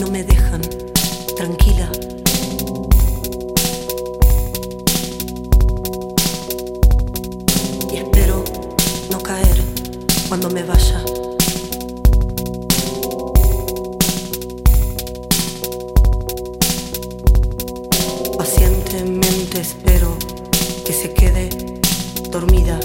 no me dejan tranquila. Y espero no caer cuando me vaya. Pacientemente espero que se quede dormida.